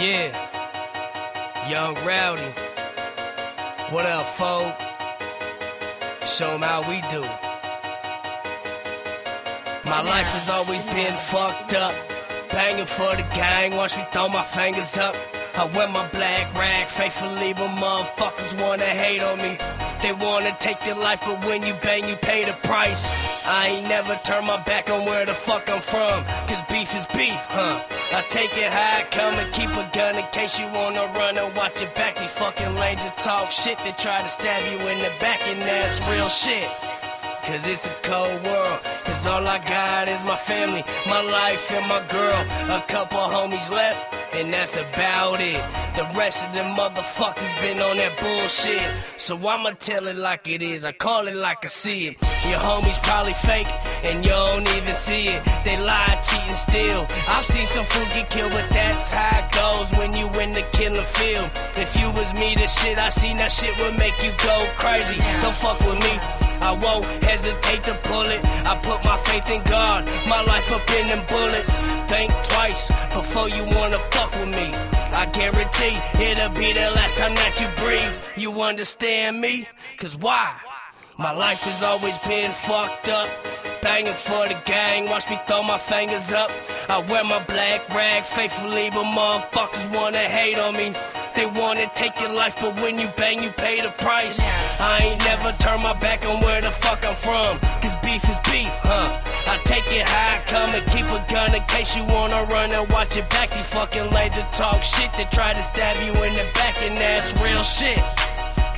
Yeah. Yung Rowdy. What up, folk? Show 'em how we do. My life has always been fucked up. Banging for the gang, watch me throw my fingers up. I wear my black rag faithfully, but motherfuckers wanna hate on me. They wanna take their life, but when you bang, you pay the price. I ain't never turn my back on where the fuck I'm from, cause beef is beef, huh? I take it high, come and keep a gun in case you wanna run and watch your back. These fucking lames that talk shit, they try to stab you in the back, and that's real shit. Cause it's a cold world. Cause all I got is my family, my life, and my girl. A couple homies left, and that's about it. The rest of them motherfuckers been on that bullshit. So I'ma tell it like it is. I call it like I see it. Your homies probably fake, and you don't even see it. They lie, cheat, and steal. I've seen some fools get killed, but that's how it goes when you in the killing field. If you was me, the shit I seen, that shit would make you go crazy. Don't fuck with me. I won't hesitate to pull it. I put my faith in God, my life up in them bullets. Think twice before you wanna fuck with me. I guarantee it'll be the last time that you breathe. You understand me? Cause why? My life has always been fucked up. Banging for the gang, watch me throw my fingers up. I wear my black rag faithfully, but motherfuckers wanna hate on me. They wanna take your life, but when you bang, you pay the price. I ain't never turn my back on where the fuck I'm from. Cause beef is beef, huh? I take it I come and keep a gun in case you wanna run and watch your back. These fucking that talk shit, they try to stab you in the back, and that's real shit.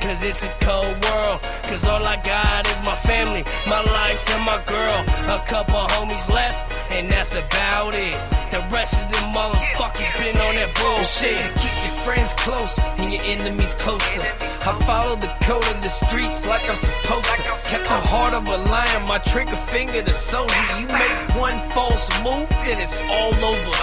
Cause it's a cold world. Cause all I got is my family, my life, and my girl. A couple homies left, and that's about it. The rest of them motherfuckers been on that bullshit. Keep your friends close and your enemies closer. I follow the code of the streets like I'm supposed to. Kept the heart of a lion, my trigger finger the soldier. You make one false move, then it's all over.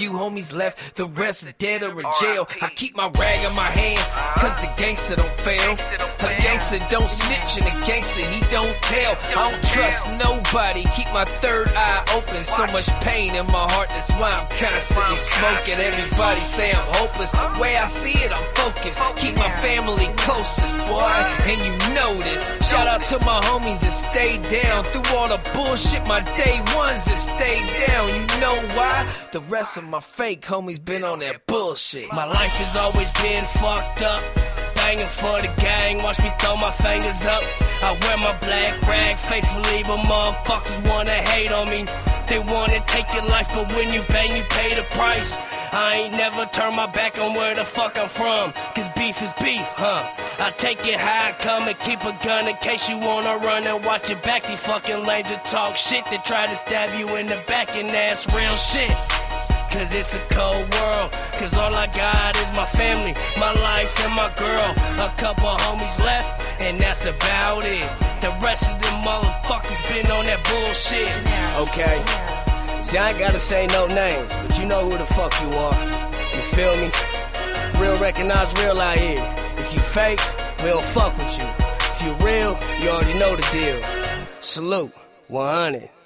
Few homies left, the rest are dead or in jail. I keep my rag in my hand, cause the gangster don't fail. A gangster don't snitch and a gangster he don't tell. I don't trust nobody, keep my third eye open. So much pain in my heart, that's why I'm constantly smoking. Everybody say I'm hopeless, way I see it, I'm focused. Keep my family closest, boy, and you know this. Shout out to my homies that stayed down through all the bullshit. My day ones that stayed down, you know why? The rest of my fake homies been on that bullshit. My life has always been fucked up. Banging for the gang, watch me throw my fingers up. I wear my black rag faithfully, but motherfuckers wanna hate on me. They wanna take your life, but when you bang, you pay the price. I ain't never turn my back on where the fuck I'm from. Cause beef is beef, huh? I take it how I come and keep a gun in case you wanna run and watch your back. These fucking lames that talk shit, they try to stab you in the back, and that's real shit. Cause it's a cold world. Cause all I got is my family, my life, and my girl. A couple homies left, and that's about it. The rest of them motherfuckers been on that bullshit. Okay. See, I ain't gotta say no names, but you know who the fuck you are. You feel me? Real recognize real out here. If you fake, we don't fuck with you. If you real, you already know the deal. Salute. 100.